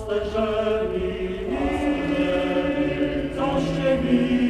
pasterzemi, coście widzieli.